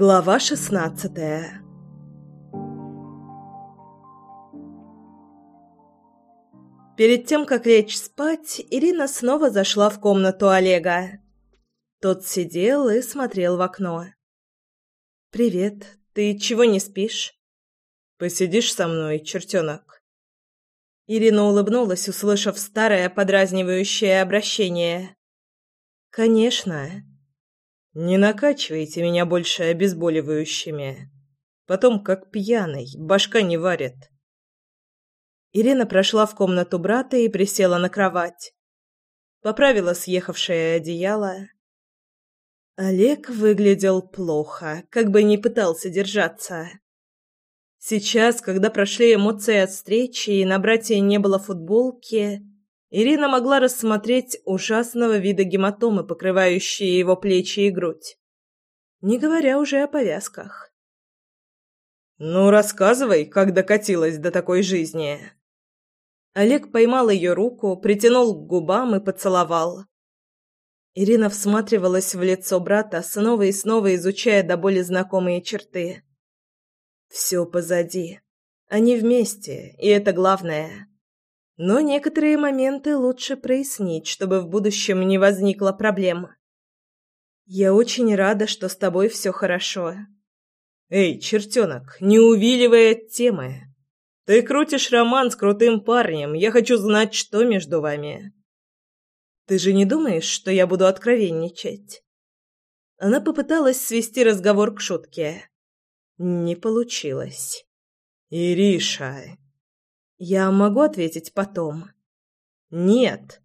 Глава шестнадцатая Перед тем, как лечь спать, Ирина снова зашла в комнату Олега. Тот сидел и смотрел в окно. «Привет. Ты чего не спишь?» «Посидишь со мной, чертенок?» Ирина улыбнулась, услышав старое подразнивающее обращение. «Конечно». Не накачивайте меня больше обезболивающими. Потом, как пьяный, башка не варит. Ирина прошла в комнату брата и присела на кровать. Поправила съехавшее одеяло. Олег выглядел плохо, как бы не пытался держаться. Сейчас, когда прошли эмоции от встречи и на брате не было футболки, Ирина могла рассмотреть ужасного вида гематомы, покрывающие его плечи и грудь. Не говоря уже о повязках. «Ну, рассказывай, как докатилась до такой жизни». Олег поймал ее руку, притянул к губам и поцеловал. Ирина всматривалась в лицо брата, снова и снова изучая до боли знакомые черты. «Все позади. Они вместе, и это главное». Но некоторые моменты лучше прояснить, чтобы в будущем не возникло проблем. Я очень рада, что с тобой все хорошо. Эй, чертенок, не увиливай от темы. Ты крутишь роман с крутым парнем, я хочу знать, что между вами. Ты же не думаешь, что я буду откровенничать? Она попыталась свести разговор к шутке. Не получилось. Ириша, я могу ответить потом. Нет.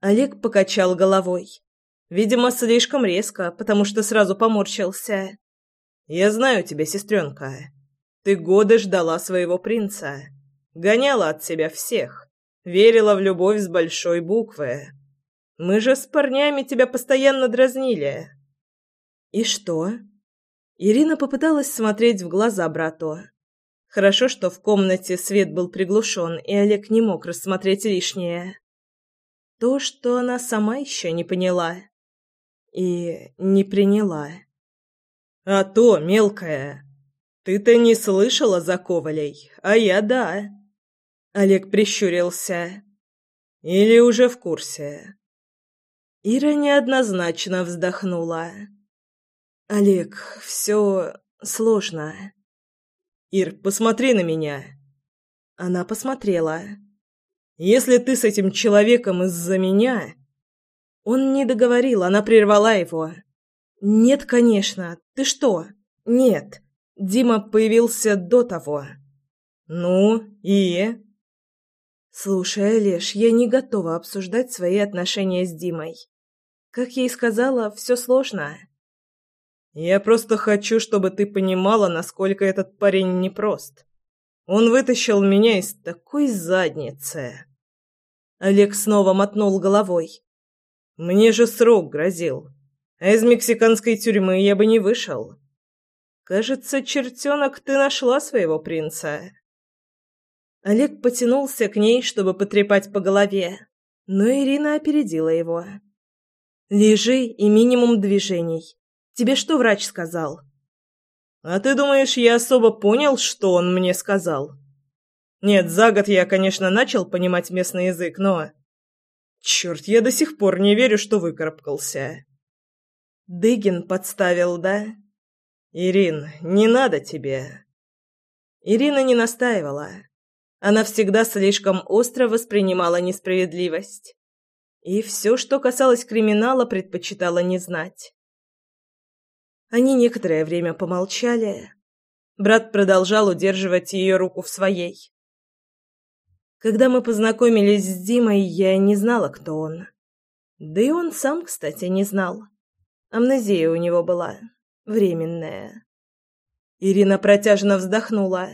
Олег покачал головой. Видимо, слишком резко, потому что сразу поморщился. Я знаю тебя, сестренка. Ты годы ждала своего принца. Гоняла от себя всех. Верила в любовь с большой буквы. Мы же с парнями тебя постоянно дразнили. И что? Ирина попыталась смотреть в глаза брату. Хорошо, что в комнате свет был приглушен, и Олег не мог рассмотреть лишнее. То, что она сама еще не поняла. И не приняла. «А то, мелкая, ты-то не слышала за Ковалей, а я да». Олег прищурился. «Или уже в курсе?» Ира неоднозначно вздохнула. «Олег, все сложно». «Ир, посмотри на меня!» Она посмотрела. «Если ты с этим человеком из-за меня...» Он не договорил, она прервала его. «Нет, конечно. Ты что? Нет. Дима появился до того». «Ну, и...» «Слушай, Олеж, я не готова обсуждать свои отношения с Димой. Как я и сказала, все сложно». Я просто хочу, чтобы ты понимала, насколько этот парень непрост. Он вытащил меня из такой задницы. Олег снова мотнул головой. Мне же срок грозил. А из мексиканской тюрьмы я бы не вышел. Кажется, чертенок, ты нашла своего принца. Олег потянулся к ней, чтобы потрепать по голове, но Ирина опередила его. Лежи и минимум движений. Тебе что врач сказал?» «А ты думаешь, я особо понял, что он мне сказал?» «Нет, за год я, конечно, начал понимать местный язык, но...» «Черт, я до сих пор не верю, что выкарабкался». «Дыгин подставил, да?» «Ирин, не надо тебе». Ирина не настаивала. Она всегда слишком остро воспринимала несправедливость. И все, что касалось криминала, предпочитала не знать. Они некоторое время помолчали. Брат продолжал удерживать ее руку в своей. Когда мы познакомились с Димой, я не знала, кто он. Да и он сам, кстати, не знал. Амнезия у него была. Временная. Ирина протяжно вздохнула.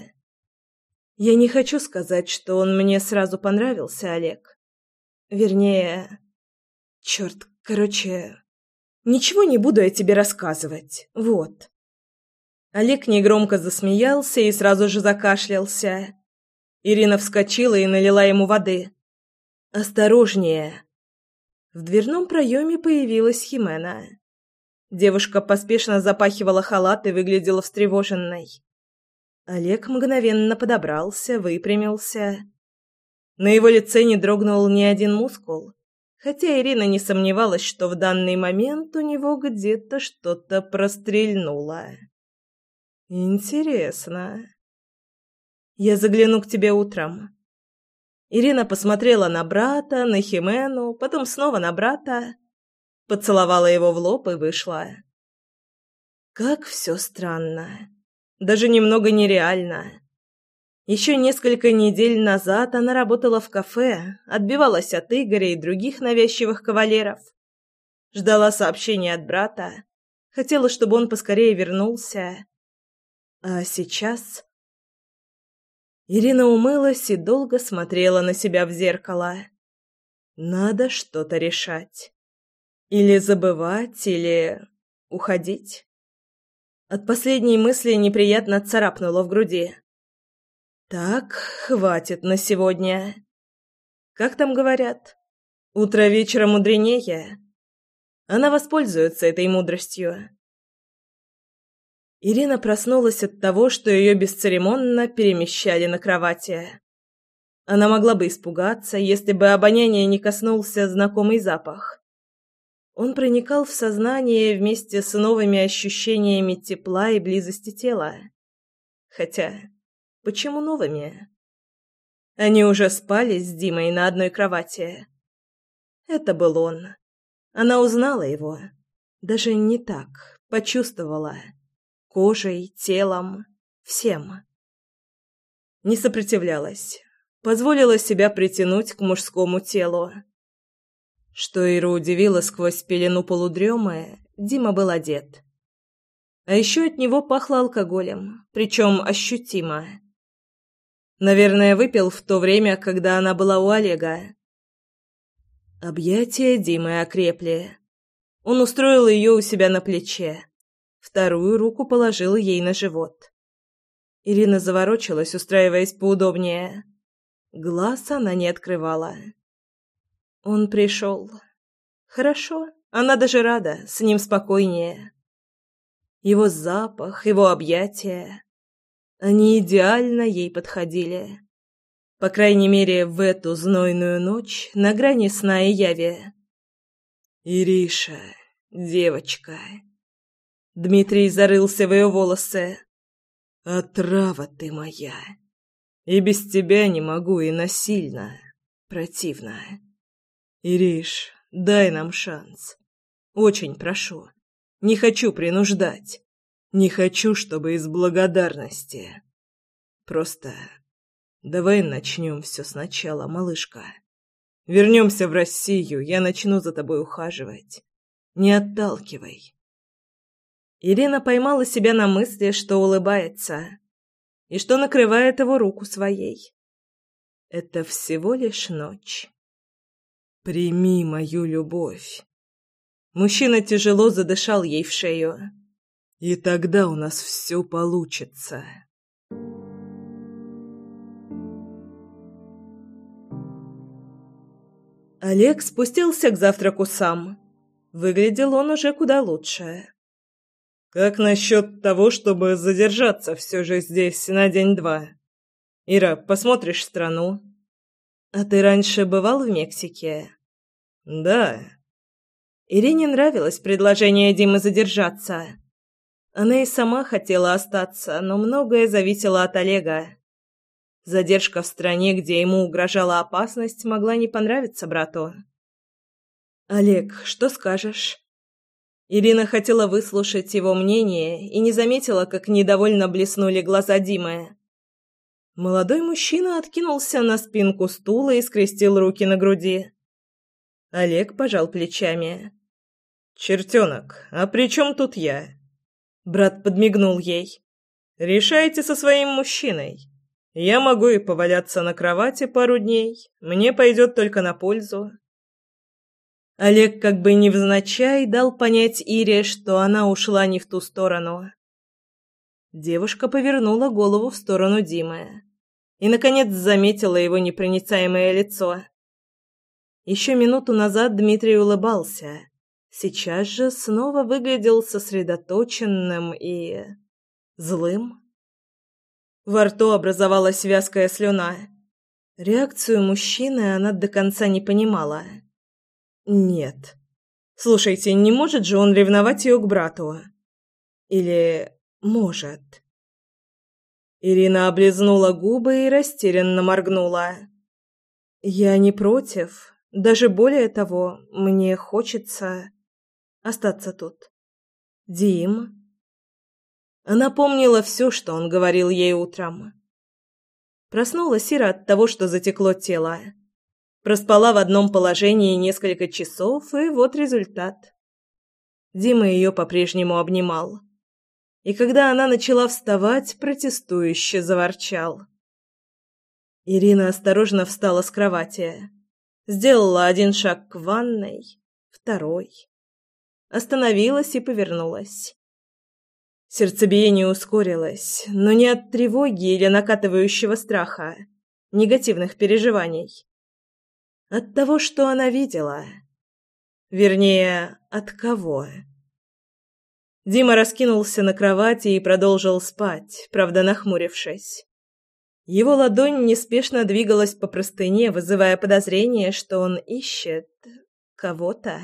Я не хочу сказать, что он мне сразу понравился, Олег. Вернее... Черт, короче... Ничего не буду я тебе рассказывать. Вот. Олег негромко засмеялся и сразу же закашлялся. Ирина вскочила и налила ему воды. «Осторожнее!» В дверном проеме появилась Химена. Девушка поспешно запахивала халат и выглядела встревоженной. Олег мгновенно подобрался, выпрямился. На его лице не дрогнул ни один мускул, хотя Ирина не сомневалась, что в данный момент у него где-то что-то прострельнуло. «Интересно. Я загляну к тебе утром». Ирина посмотрела на брата, на Химену, потом снова на брата, поцеловала его в лоб и вышла. Как все странно. Даже немного нереально. Еще несколько недель назад она работала в кафе, отбивалась от Игоря и других навязчивых кавалеров. Ждала сообщения от брата, хотела, чтобы он поскорее вернулся. А сейчас... Ирина умылась и долго смотрела на себя в зеркало. Надо что-то решать. Или забывать, или уходить. От последней мысли неприятно царапнуло в груди. Так, хватит на сегодня. Как там говорят? Утро вечера мудренее. Она воспользуется этой мудростью. Ирина проснулась от того, что ее бесцеремонно перемещали на кровати. Она могла бы испугаться, если бы обоняние не коснулся знакомый запах. Он проникал в сознание вместе с новыми ощущениями тепла и близости тела. Хотя Почему новыми? Они уже спали с Димой на одной кровати. Это был он. Она узнала его. Даже не так. Почувствовала. Кожей, телом, всем. Не сопротивлялась. Позволила себя притянуть к мужскому телу. Что Иру удивило сквозь пелену полудремы, Дима был одет. А еще от него пахло алкоголем, причем ощутимо. Наверное, выпил в то время, когда она была у Олега. Объятия Димы окрепли. Он устроил ее у себя на плече. Вторую руку положил ей на живот. Ирина заворочилась, устраиваясь поудобнее. Глаз она не открывала. Он пришел. Хорошо, она даже рада, с ним спокойнее. Его запах, его объятия. Они идеально ей подходили. По крайней мере, в эту знойную ночь на грани сна и яви. «Ириша, девочка...» Дмитрий зарылся в ее волосы. «Отрава ты моя! И без тебя не могу, и насильно. Противно. Ириш, дай нам шанс. Очень прошу. Не хочу принуждать. Не хочу, чтобы из благодарности. Просто давай начнем все сначала, малышка. Вернемся в Россию, я начну за тобой ухаживать. Не отталкивай. Ирина поймала себя на мысли, что улыбается, и что накрывает его руку своей. Это всего лишь ночь. Прими мою любовь. Мужчина тяжело задышал ей в шею. И тогда у нас все получится. Олег спустился к завтраку сам. Выглядел он уже куда лучше. «Как насчет того, чтобы задержаться все же здесь на день-два? Ира, посмотришь страну?» «А ты раньше бывал в Мексике?» «Да». Ирине нравилось предложение Димы задержаться. Она и сама хотела остаться, но многое зависело от Олега. Задержка в стране, где ему угрожала опасность, могла не понравиться брату. «Олег, что скажешь?» Ирина хотела выслушать его мнение и не заметила, как недовольно блеснули глаза Димы. Молодой мужчина откинулся на спинку стула и скрестил руки на груди. Олег пожал плечами. «Чертенок, а при чем тут я? Брат подмигнул ей. «Решайте со своим мужчиной. Я могу и поваляться на кровати пару дней. Мне пойдет только на пользу». Олег как бы невзначай дал понять Ире, что она ушла не в ту сторону. Девушка повернула голову в сторону Димы и, наконец, заметила его непроницаемое лицо. Еще минуту назад Дмитрий улыбался, сейчас же снова выглядел сосредоточенным и... злым. Во рту образовалась вязкая слюна. Реакцию мужчины она до конца не понимала. Нет. Слушайте, не может же он ревновать ее к брату? Или может? Ирина облизнула губы и растерянно моргнула. Я не против. Даже более того, мне хочется остаться тут. Дим. Она помнила все, что он говорил ей утром. Проснулась Ира от того, что затекло тело. Проспала в одном положении несколько часов, и вот результат. Дима ее по-прежнему обнимал. И когда она начала вставать, протестующе заворчал. Ирина осторожно встала с кровати. Сделала один шаг к ванной, второй. Остановилась и повернулась. Сердцебиение ускорилось, но не от тревоги или накатывающего страха, негативных переживаний. От того, что она видела. Вернее, от кого. Дима раскинулся на кровати и продолжил спать, правда нахмурившись. Его ладонь неспешно двигалась по простыне, вызывая подозрение, что он ищет кого-то.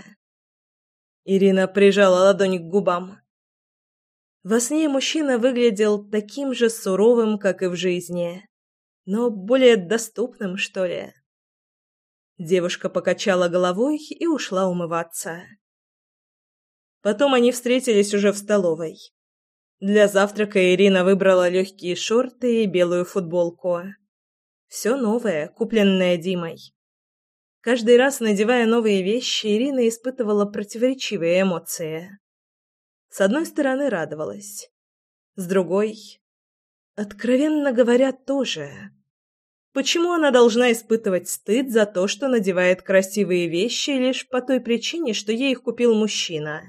Ирина прижала ладонь к губам. Во сне мужчина выглядел таким же суровым, как и в жизни, но более доступным, что ли. Девушка покачала головой и ушла умываться. Потом они встретились уже в столовой. Для завтрака Ирина выбрала легкие шорты и белую футболку. Все новое, купленное Димой. Каждый раз, надевая новые вещи, Ирина испытывала противоречивые эмоции. С одной стороны, радовалась. С другой... Откровенно говоря, тоже. Почему она должна испытывать стыд за то, что надевает красивые вещи лишь по той причине, что ей их купил мужчина?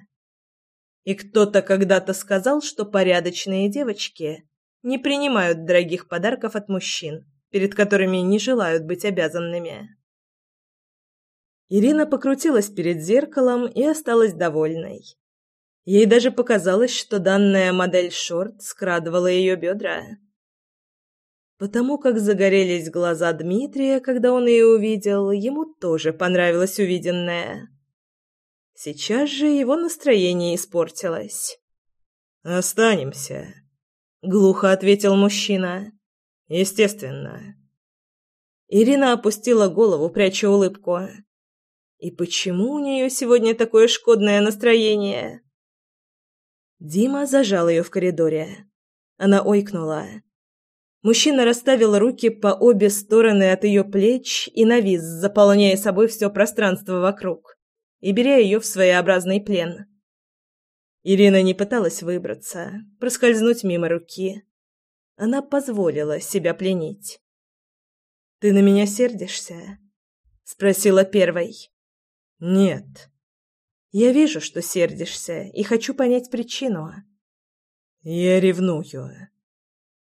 И кто-то когда-то сказал, что порядочные девочки не принимают дорогих подарков от мужчин, перед которыми не желают быть обязанными. Ирина покрутилась перед зеркалом и осталась довольной. Ей даже показалось, что данная модель шорт скрадывала ее бедра. Потому как загорелись глаза Дмитрия, когда он ее увидел, ему тоже понравилось увиденное. Сейчас же его настроение испортилось. «Останемся», — глухо ответил мужчина. «Естественно». Ирина опустила голову, пряча улыбку. «И почему у нее сегодня такое шкодное настроение?» Дима зажал ее в коридоре. Она ойкнула. Мужчина расставил руки по обе стороны от ее плеч и навис, заполняя собой все пространство вокруг и беря ее в своеобразный плен. Ирина не пыталась выбраться, проскользнуть мимо руки. Она позволила себя пленить. «Ты на меня сердишься?» — спросила первой. «Нет», я вижу, что сердишься, и хочу понять причину. Я ревную.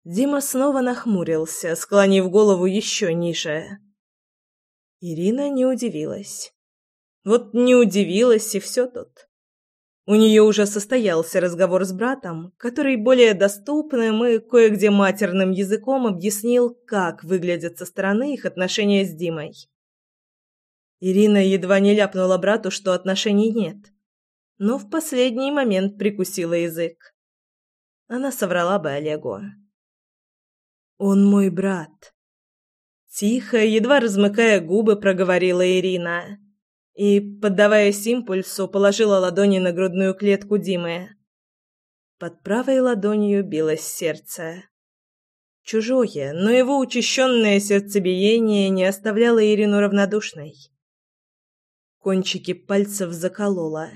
Дима снова нахмурился, склонив голову еще ниже. Ирина не удивилась. Вот не удивилась, и все тут. У нее уже состоялся разговор с братом, который более доступным и кое-где матерным языком объяснил, как выглядят со стороны их отношения с Димой. Ирина едва не ляпнула брату, что отношений нет. Но в последний момент прикусила язык. Она соврала бы Олегу. «Он мой брат». Тихо, едва размыкая губы, проговорила Ирина. И, поддаваясь импульсу, положила ладони на грудную клетку Димы. Под правой ладонью билось сердце. Чужое, но его учащенное сердцебиение не оставляло Ирину равнодушной. Кончики пальцев заколола.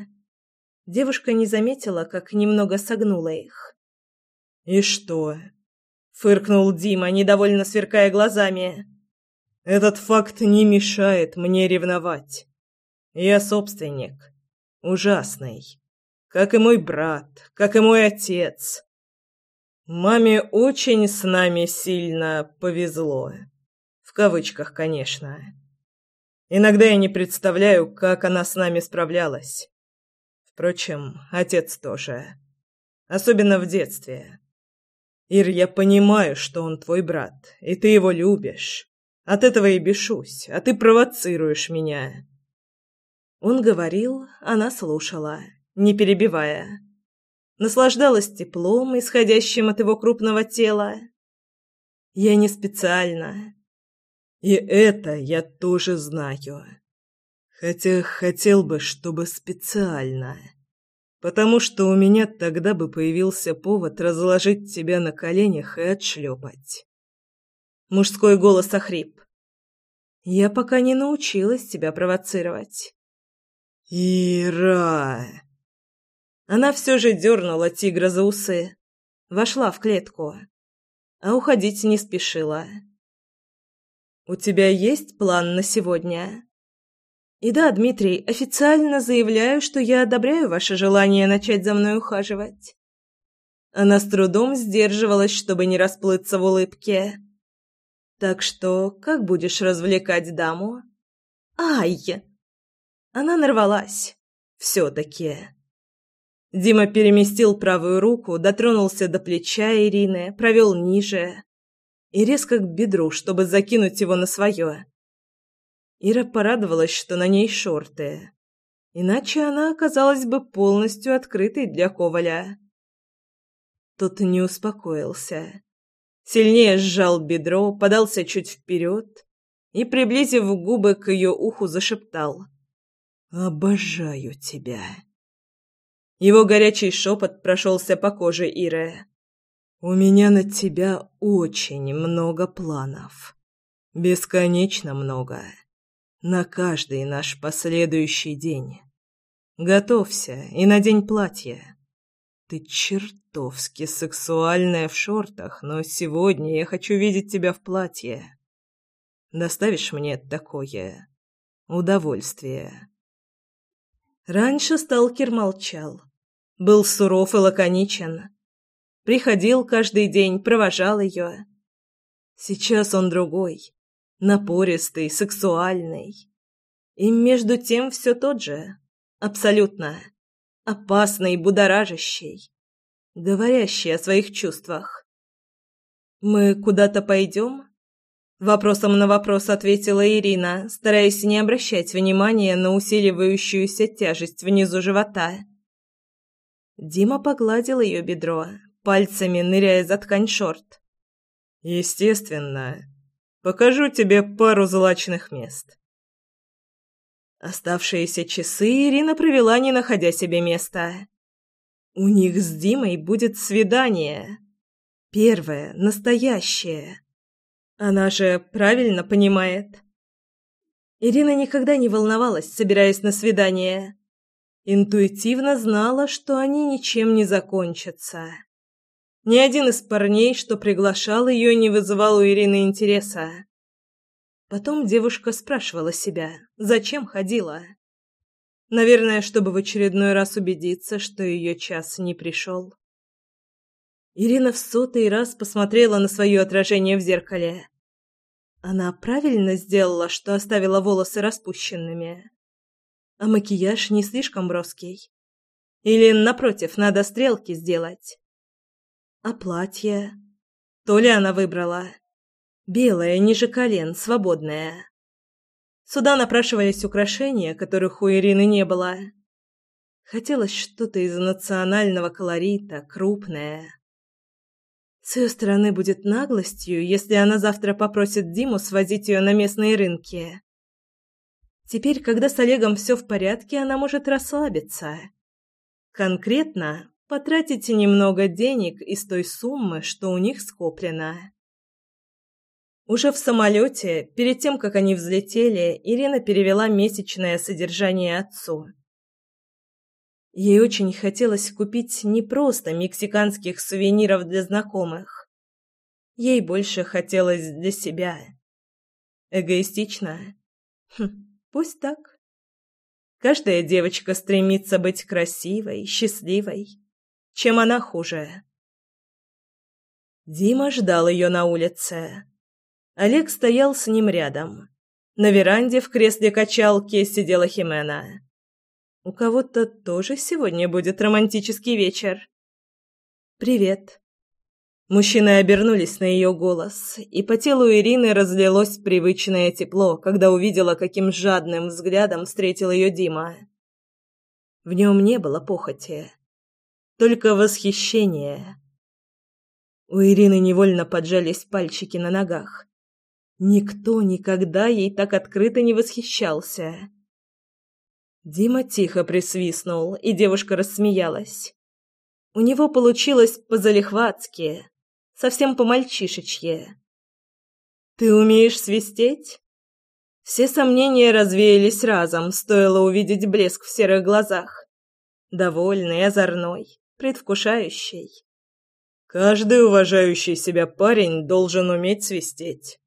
Девушка не заметила, как немного согнула их. «И что?» — фыркнул Дима, недовольно сверкая глазами. «Этот факт не мешает мне ревновать. Я собственник. Ужасный. Как и мой брат, как и мой отец. Маме очень с нами сильно повезло. В кавычках, конечно». Иногда я не представляю, как она с нами справлялась. Впрочем, отец тоже. Особенно в детстве. Ир, я понимаю, что он твой брат, и ты его любишь. От этого и бешусь, а ты провоцируешь меня. Он говорил, она слушала, не перебивая. Наслаждалась теплом, исходящим от его крупного тела. Я не специально. И это я тоже знаю. Хотя хотел бы, чтобы специально потому что у меня тогда бы появился повод разложить тебя на коленях и отшлепать. Мужской голос охрип. Я пока не научилась тебя провоцировать. Ира! Она все же дернула тигра за усы, вошла в клетку, а уходить не спешила. «У тебя есть план на сегодня?» И да, Дмитрий, официально заявляю, что я одобряю ваше желание начать за мной ухаживать. Она с трудом сдерживалась, чтобы не расплыться в улыбке. Так что, как будешь развлекать даму? Ай! Она нарвалась. Все-таки. Дима переместил правую руку, дотронулся до плеча Ирины, провел ниже и резко к бедру, чтобы закинуть его на свое. Ира порадовалась, что на ней шорты. Иначе она оказалась бы полностью открытой для Коваля. Тот не успокоился. Сильнее сжал бедро, подался чуть вперед и, приблизив губы к ее уху, зашептал. «Обожаю тебя». Его горячий шепот прошелся по коже Иры. «У меня на тебя очень много планов. Бесконечно много на каждый наш последующий день. Готовься и надень платье. Ты чертовски сексуальная в шортах, но сегодня я хочу видеть тебя в платье. Доставишь мне такое удовольствие. Раньше сталкер молчал. Был суров и лаконичен. Приходил каждый день, провожал ее. Сейчас он другой напористый, сексуальный. И между тем все тот же, абсолютно опасный, будоражащий, говорящий о своих чувствах. «Мы куда-то пойдем?» Вопросом на вопрос ответила Ирина, стараясь не обращать внимания на усиливающуюся тяжесть внизу живота. Дима погладил ее бедро, пальцами ныряя за ткань шорт. «Естественно», Покажу тебе пару злачных мест. Оставшиеся часы Ирина провела, не находя себе места. У них с Димой будет свидание. Первое, настоящее. Она же правильно понимает. Ирина никогда не волновалась, собираясь на свидание. Интуитивно знала, что они ничем не закончатся. Ни один из парней, что приглашал ее, не вызывал у Ирины интереса. Потом девушка спрашивала себя, зачем ходила. Наверное, чтобы в очередной раз убедиться, что ее час не пришел. Ирина в сотый раз посмотрела на свое отражение в зеркале. Она правильно сделала, что оставила волосы распущенными. А макияж не слишком броский. Или, напротив, надо стрелки сделать. А платье? То ли она выбрала? Белое, ниже колен, свободное. Сюда напрашивались украшения, которых у Ирины не было. Хотелось что-то из национального колорита, крупное. С ее стороны будет наглостью, если она завтра попросит Диму свозить ее на местные рынки. Теперь, когда с Олегом все в порядке, она может расслабиться. Конкретно потратите немного денег из той суммы, что у них скоплено. Уже в самолете, перед тем, как они взлетели, Ирина перевела месячное содержание отцу. Ей очень хотелось купить не просто мексиканских сувениров для знакомых. Ей больше хотелось для себя. Эгоистично? Хм, пусть так. Каждая девочка стремится быть красивой, счастливой. Чем она хуже? Дима ждал ее на улице. Олег стоял с ним рядом. На веранде в кресле качалки сидела Химена. У кого-то тоже сегодня будет романтический вечер. Привет. Мужчины обернулись на ее голос, и по телу Ирины разлилось привычное тепло, когда увидела, каким жадным взглядом встретил ее Дима. В нем не было похоти, только восхищение. У Ирины невольно поджались пальчики на ногах. Никто никогда ей так открыто не восхищался. Дима тихо присвистнул, и девушка рассмеялась. У него получилось по-залихватски, совсем по-мальчишечье. «Ты умеешь свистеть?» Все сомнения развеялись разом, стоило увидеть блеск в серых глазах. Довольный, озорной, предвкушающий. «Каждый уважающий себя парень должен уметь свистеть».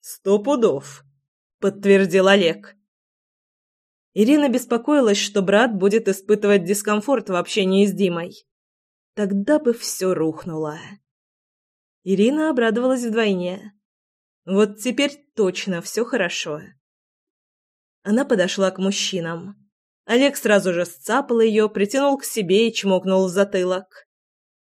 «Сто пудов», — подтвердил Олег. Ирина беспокоилась, что брат будет испытывать дискомфорт в общении с Димой. Тогда бы все рухнуло. Ирина обрадовалась вдвойне. Вот теперь точно все хорошо. Она подошла к мужчинам. Олег сразу же сцапал ее, притянул к себе и чмокнул в затылок.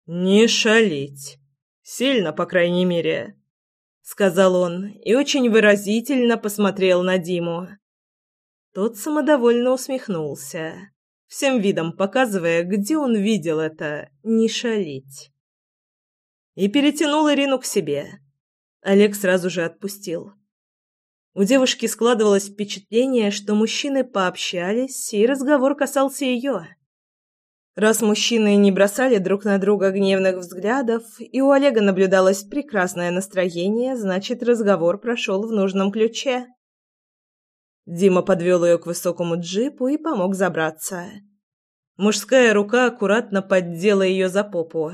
«Не шалить. Сильно, по крайней мере», — сказал он и очень выразительно посмотрел на Диму. Тот самодовольно усмехнулся, всем видом показывая, где он видел это «не шалить». И перетянул Ирину к себе. Олег сразу же отпустил. У девушки складывалось впечатление, что мужчины пообщались, и разговор касался ее. Раз мужчины не бросали друг на друга гневных взглядов, и у Олега наблюдалось прекрасное настроение, значит, разговор прошел в нужном ключе. Дима подвел ее к высокому джипу и помог забраться. Мужская рука аккуратно поддела ее за попу.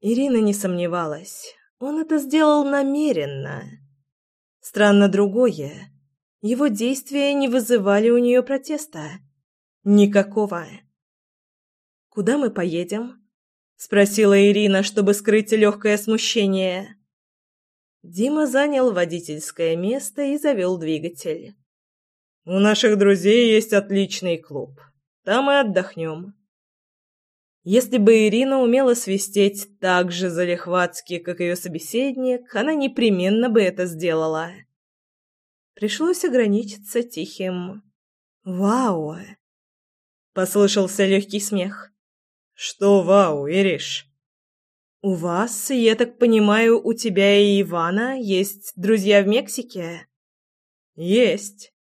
Ирина не сомневалась. Он это сделал намеренно. Странно другое. Его действия не вызывали у нее протеста. Никакого. «Куда мы поедем?» — спросила Ирина, чтобы скрыть легкое смущение. Дима занял водительское место и завел двигатель. У наших друзей есть отличный клуб. Там и отдохнем. Если бы Ирина умела свистеть так же залихватски, как ее собеседник, она непременно бы это сделала. Пришлось ограничиться тихим «Вау!» Послышался легкий смех. «Что вау, Ириш?» «У вас, я так понимаю, у тебя и Ивана есть друзья в Мексике?» «Есть.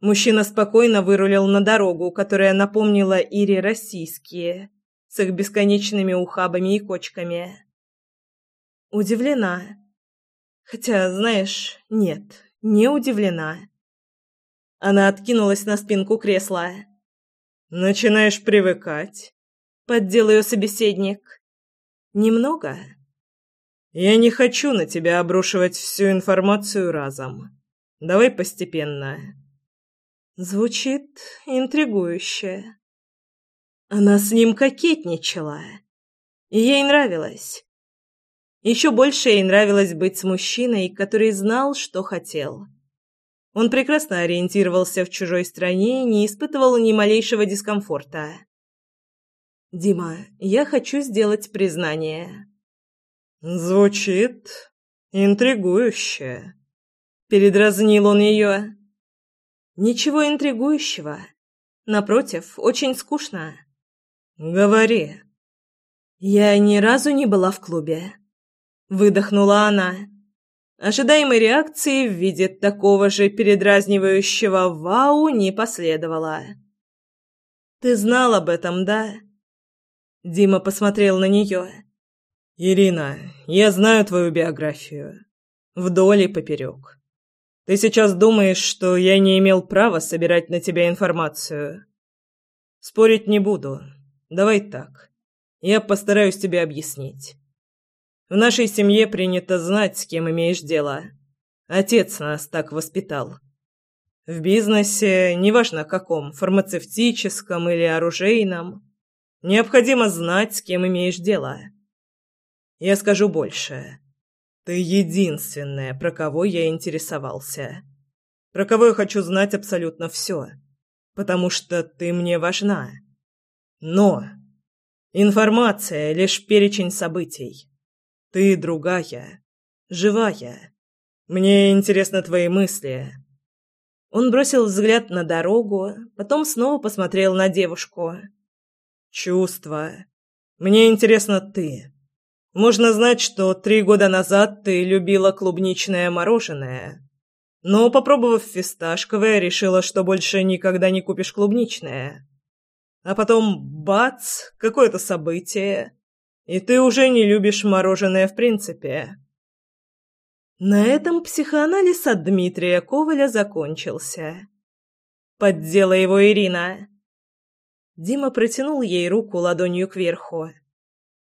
Мужчина спокойно вырулил на дорогу, которая напомнила Ире российские, с их бесконечными ухабами и кочками. Удивлена. Хотя, знаешь, нет, не удивлена. Она откинулась на спинку кресла. «Начинаешь привыкать», — поддел ее собеседник. «Немного?» «Я не хочу на тебя обрушивать всю информацию разом. Давай постепенно». Звучит интригующе. Она с ним кокетничала. Ей нравилось. Еще больше ей нравилось быть с мужчиной, который знал, что хотел. Он прекрасно ориентировался в чужой стране и не испытывал ни малейшего дискомфорта. «Дима, я хочу сделать признание». «Звучит интригующе», — передразнил он ее. Ничего интригующего. Напротив, очень скучно. Говори. Я ни разу не была в клубе. Выдохнула она. Ожидаемой реакции в виде такого же передразнивающего «вау» не последовало. «Ты знал об этом, да?» Дима посмотрел на нее. «Ирина, я знаю твою биографию. Вдоль и поперек. Ты сейчас думаешь, что я не имел права собирать на тебя информацию? Спорить не буду. Давай так. Я постараюсь тебе объяснить. В нашей семье принято знать, с кем имеешь дело. Отец нас так воспитал. В бизнесе, неважно каком, фармацевтическом или оружейном, необходимо знать, с кем имеешь дело. Я скажу больше. Ты единственная, про кого я интересовался. Про кого я хочу знать абсолютно все. потому что ты мне важна. Но информация — лишь перечень событий. Ты другая, живая. Мне интересны твои мысли. Он бросил взгляд на дорогу, потом снова посмотрел на девушку. Чувства. Мне интересно ты. Можно знать, что три года назад ты любила клубничное мороженое, но, попробовав фисташковое, решила, что больше никогда не купишь клубничное. А потом, бац, какое-то событие, и ты уже не любишь мороженое в принципе. На этом психоанализ от Дмитрия Коваля закончился. Поддела его Ирина. Дима протянул ей руку ладонью кверху.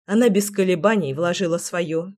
Она без колебаний вложила свою.